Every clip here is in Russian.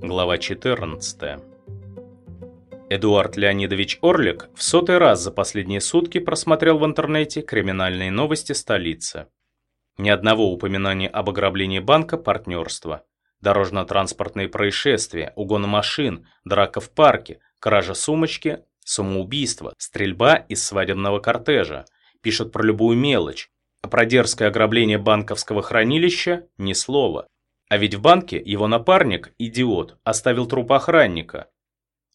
Глава 14 Эдуард Леонидович Орлик в сотый раз за последние сутки просмотрел в интернете криминальные новости столицы. Ни одного упоминания об ограблении банка партнерства. Дорожно-транспортные происшествия, угон машин, драка в парке, кража сумочки, самоубийство, стрельба из свадебного кортежа. Пишут про любую мелочь. А про дерзкое ограбление банковского хранилища – ни слова. А ведь в банке его напарник, идиот, оставил труп охранника.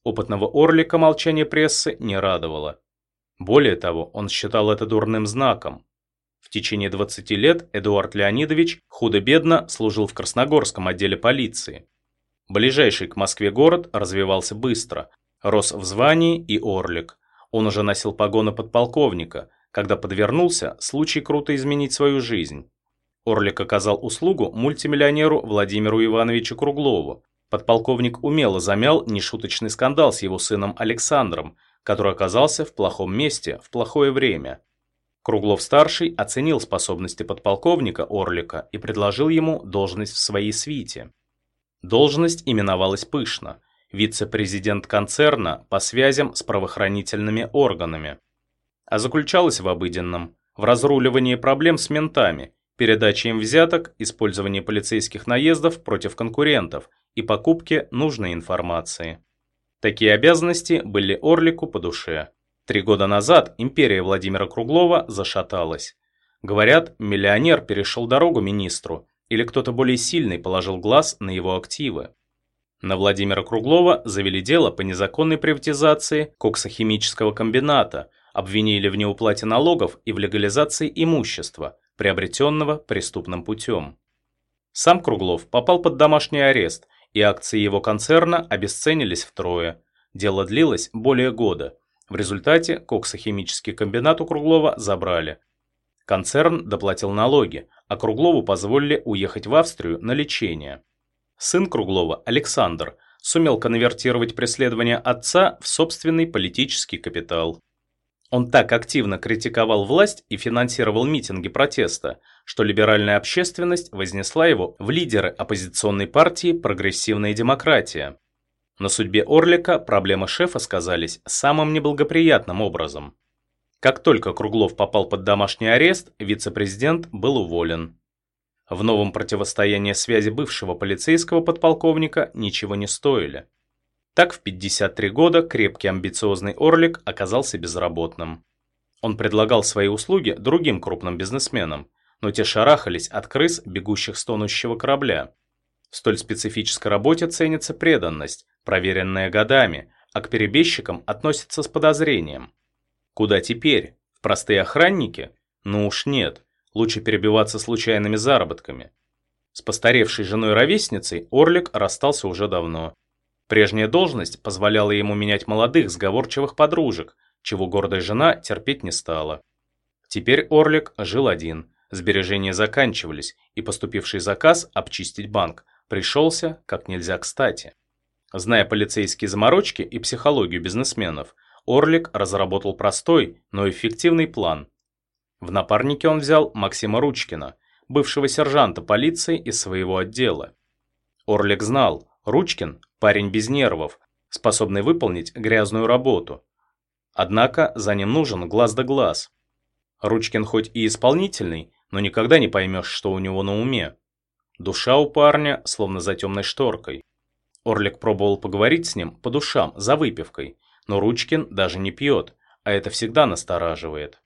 Опытного Орлика молчание прессы не радовало. Более того, он считал это дурным знаком. В течение 20 лет Эдуард Леонидович худо-бедно служил в Красногорском отделе полиции. Ближайший к Москве город развивался быстро, рос в звании и Орлик. Он уже носил погоны подполковника, когда подвернулся случай круто изменить свою жизнь. Орлик оказал услугу мультимиллионеру Владимиру Ивановичу Круглову, Подполковник умело замял нешуточный скандал с его сыном Александром, который оказался в плохом месте в плохое время. Круглов-старший оценил способности подполковника Орлика и предложил ему должность в своей свите. Должность именовалась пышно – вице-президент концерна по связям с правоохранительными органами. А заключалась в обыденном – в разруливании проблем с ментами, передаче им взяток, использовании полицейских наездов против конкурентов и покупке нужной информации. Такие обязанности были Орлику по душе. Три года назад империя Владимира Круглова зашаталась. Говорят, миллионер перешел дорогу министру, или кто-то более сильный положил глаз на его активы. На Владимира Круглова завели дело по незаконной приватизации коксохимического комбината, обвинили в неуплате налогов и в легализации имущества, приобретенного преступным путем. Сам Круглов попал под домашний арест и акции его концерна обесценились втрое. Дело длилось более года. В результате коксохимический комбинат у Круглова забрали. Концерн доплатил налоги, а Круглову позволили уехать в Австрию на лечение. Сын Круглова, Александр, сумел конвертировать преследование отца в собственный политический капитал. Он так активно критиковал власть и финансировал митинги протеста, что либеральная общественность вознесла его в лидеры оппозиционной партии «Прогрессивная демократия». На судьбе Орлика проблемы шефа сказались самым неблагоприятным образом. Как только Круглов попал под домашний арест, вице-президент был уволен. В новом противостоянии связи бывшего полицейского подполковника ничего не стоили. Так в 53 года крепкий амбициозный Орлик оказался безработным. Он предлагал свои услуги другим крупным бизнесменам, но те шарахались от крыс, бегущих с тонущего корабля. В столь специфической работе ценится преданность, проверенная годами, а к перебежчикам относятся с подозрением. Куда теперь? В простые охранники? Ну уж нет, лучше перебиваться случайными заработками. С постаревшей женой-ровесницей Орлик расстался уже давно. Прежняя должность позволяла ему менять молодых, сговорчивых подружек, чего гордая жена терпеть не стала. Теперь Орлик жил один, сбережения заканчивались, и поступивший заказ обчистить банк пришелся как нельзя кстати. Зная полицейские заморочки и психологию бизнесменов, Орлик разработал простой, но эффективный план. В напарнике он взял Максима Ручкина, бывшего сержанта полиции из своего отдела. Орлик знал, Ручкин – парень без нервов, способный выполнить грязную работу. Однако за ним нужен глаз да глаз. Ручкин хоть и исполнительный, но никогда не поймешь, что у него на уме. Душа у парня словно за темной шторкой. Орлик пробовал поговорить с ним по душам, за выпивкой, но Ручкин даже не пьет, а это всегда настораживает.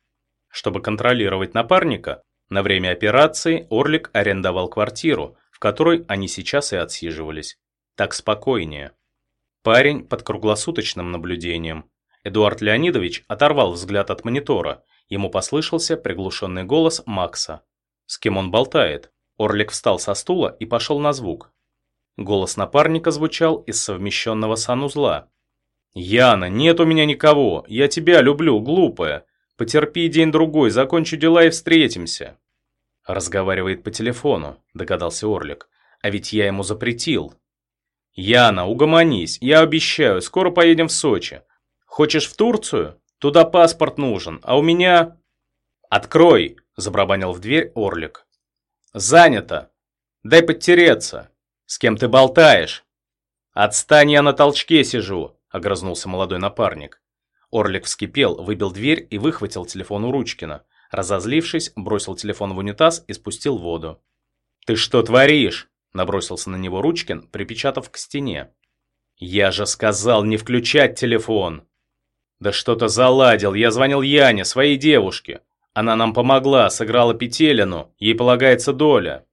Чтобы контролировать напарника, на время операции Орлик арендовал квартиру, в которой они сейчас и отсиживались. Так спокойнее. Парень под круглосуточным наблюдением. Эдуард Леонидович оторвал взгляд от монитора. Ему послышался приглушенный голос Макса. С кем он болтает? Орлик встал со стула и пошел на звук. Голос напарника звучал из совмещенного санузла. «Яна, нет у меня никого. Я тебя люблю, глупая. Потерпи день-другой, закончу дела и встретимся». Разговаривает по телефону, догадался Орлик. А ведь я ему запретил. «Яна, угомонись, я обещаю, скоро поедем в Сочи. Хочешь в Турцию? Туда паспорт нужен, а у меня...» «Открой!» – забрабанил в дверь Орлик. «Занято! Дай подтереться! С кем ты болтаешь?» «Отстань, я на толчке сижу!» – огрызнулся молодой напарник. Орлик вскипел, выбил дверь и выхватил телефон у Ручкина. Разозлившись, бросил телефон в унитаз и спустил воду. «Ты что творишь?» – набросился на него Ручкин, припечатав к стене. «Я же сказал не включать телефон!» «Да что-то заладил, я звонил Яне, своей девушке. Она нам помогла, сыграла Петелину, ей полагается доля».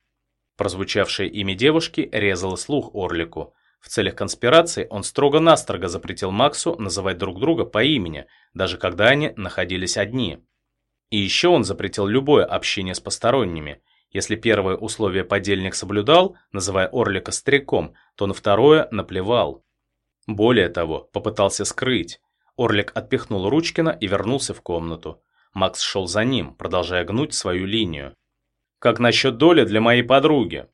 Прозвучавшее имя девушки резало слух Орлику. В целях конспирации он строго-настрого запретил Максу называть друг друга по имени, даже когда они находились одни. И еще он запретил любое общение с посторонними. Если первое условие подельник соблюдал, называя Орлика стариком, то на второе наплевал. Более того, попытался скрыть. Орлик отпихнул Ручкина и вернулся в комнату. Макс шел за ним, продолжая гнуть свою линию. «Как насчет доли для моей подруги?»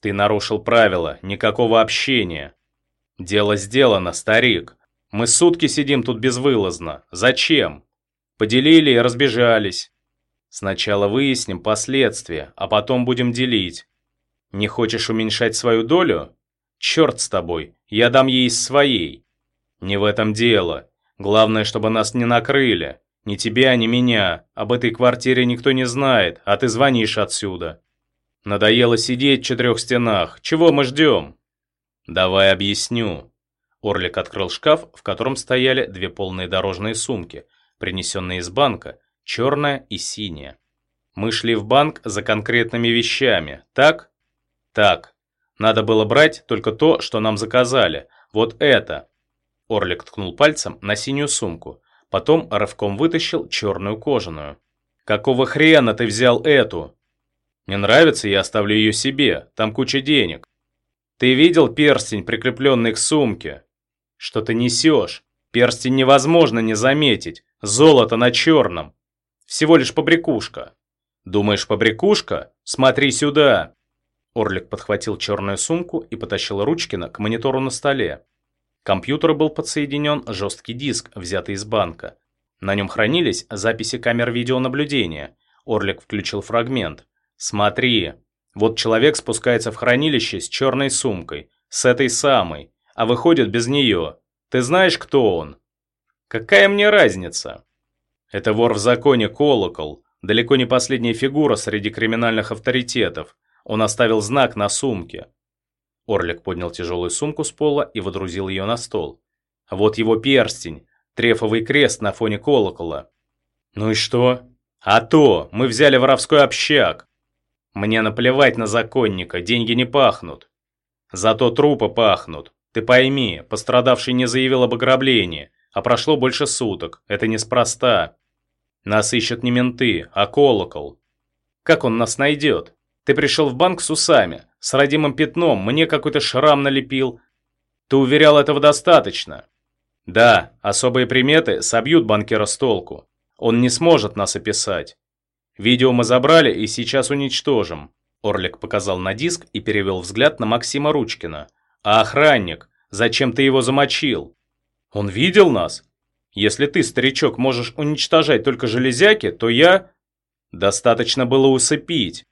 «Ты нарушил правила, никакого общения». «Дело сделано, старик. Мы сутки сидим тут безвылазно. Зачем?» Поделили и разбежались. Сначала выясним последствия, а потом будем делить. Не хочешь уменьшать свою долю? Черт с тобой, я дам ей из своей. Не в этом дело. Главное, чтобы нас не накрыли. Ни тебя, ни меня. Об этой квартире никто не знает, а ты звонишь отсюда. Надоело сидеть в четырех стенах. Чего мы ждем? Давай объясню. Орлик открыл шкаф, в котором стояли две полные дорожные сумки – принесенные из банка, черная и синяя. Мы шли в банк за конкретными вещами, так? Так. Надо было брать только то, что нам заказали. Вот это. Орлик ткнул пальцем на синюю сумку. Потом рывком вытащил черную кожаную. «Какого хрена ты взял эту?» «Не нравится, я оставлю ее себе. Там куча денег». «Ты видел перстень, прикрепленный к сумке?» «Что ты несешь? Перстень невозможно не заметить. Золото на черном. Всего лишь побрякушка. Думаешь, побрякушка? Смотри сюда. Орлик подхватил черную сумку и потащил Ручкина к монитору на столе. К компьютеру был подсоединен жесткий диск, взятый из банка. На нем хранились записи камер видеонаблюдения. Орлик включил фрагмент. «Смотри, вот человек спускается в хранилище с черной сумкой, с этой самой, а выходит без нее. Ты знаешь, кто он?» Какая мне разница? Это вор в законе Колокол, далеко не последняя фигура среди криминальных авторитетов. Он оставил знак на сумке. Орлик поднял тяжелую сумку с пола и водрузил ее на стол. Вот его перстень, трефовый крест на фоне колокола. Ну и что? А то, мы взяли воровской общак. Мне наплевать на законника, деньги не пахнут. Зато трупы пахнут. Ты пойми, пострадавший не заявил об ограблении, а прошло больше суток. Это неспроста. Нас ищут не менты, а колокол. Как он нас найдет? Ты пришел в банк с усами, с родимым пятном, мне какой-то шрам налепил. Ты уверял, этого достаточно. Да, особые приметы собьют банкира с толку. Он не сможет нас описать. Видео мы забрали и сейчас уничтожим. Орлик показал на диск и перевел взгляд на Максима Ручкина. А охранник? Зачем ты его замочил? Он видел нас? Если ты, старичок, можешь уничтожать только железяки, то я... Достаточно было усыпить.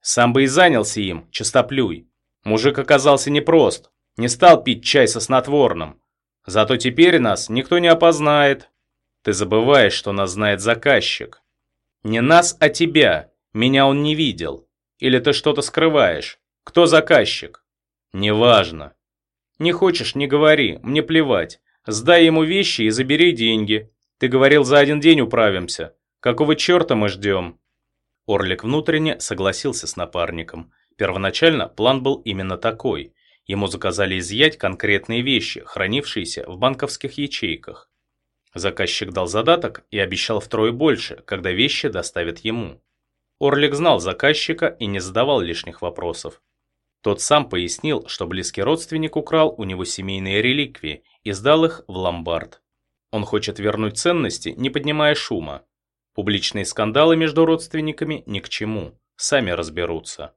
Сам бы и занялся им, чистоплюй. Мужик оказался непрост, не стал пить чай со снотворным. Зато теперь нас никто не опознает. Ты забываешь, что нас знает заказчик. Не нас, а тебя. Меня он не видел. Или ты что-то скрываешь? Кто заказчик? Неважно. Не хочешь, не говори, мне плевать. Сдай ему вещи и забери деньги. Ты говорил, за один день управимся. Какого черта мы ждем?» Орлик внутренне согласился с напарником. Первоначально план был именно такой. Ему заказали изъять конкретные вещи, хранившиеся в банковских ячейках. Заказчик дал задаток и обещал втрое больше, когда вещи доставят ему. Орлик знал заказчика и не задавал лишних вопросов. Тот сам пояснил, что близкий родственник украл у него семейные реликвии и сдал их в ломбард. Он хочет вернуть ценности, не поднимая шума. Публичные скандалы между родственниками ни к чему, сами разберутся.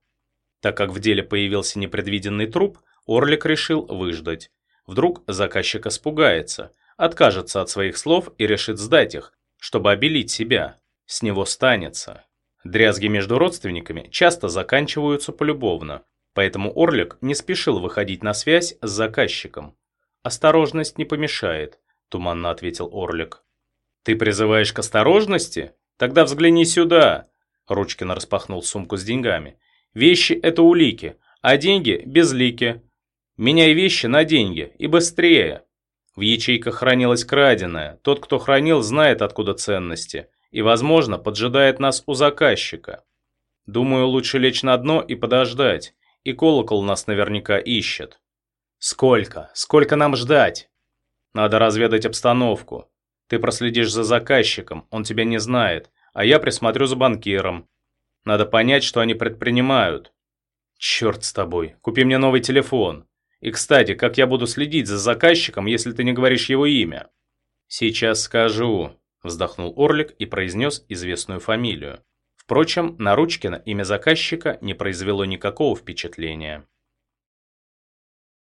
Так как в деле появился непредвиденный труп, Орлик решил выждать. Вдруг заказчик испугается, откажется от своих слов и решит сдать их, чтобы обелить себя. с него станется. Дрязги между родственниками часто заканчиваются полюбовно, поэтому Орлик не спешил выходить на связь с заказчиком. «Осторожность не помешает», – туманно ответил Орлик. «Ты призываешь к осторожности? Тогда взгляни сюда!» Ручкин распахнул сумку с деньгами. «Вещи – это улики, а деньги – безлики. Меняй вещи на деньги и быстрее!» В ячейках хранилось краденое. Тот, кто хранил, знает, откуда ценности и, возможно, поджидает нас у заказчика. Думаю, лучше лечь на дно и подождать, и колокол нас наверняка ищет. Сколько? Сколько нам ждать? Надо разведать обстановку. Ты проследишь за заказчиком, он тебя не знает, а я присмотрю за банкиром. Надо понять, что они предпринимают. Черт с тобой, купи мне новый телефон. И, кстати, как я буду следить за заказчиком, если ты не говоришь его имя? Сейчас скажу. Вздохнул Орлик и произнес известную фамилию. Впрочем, на Ручкина имя заказчика не произвело никакого впечатления.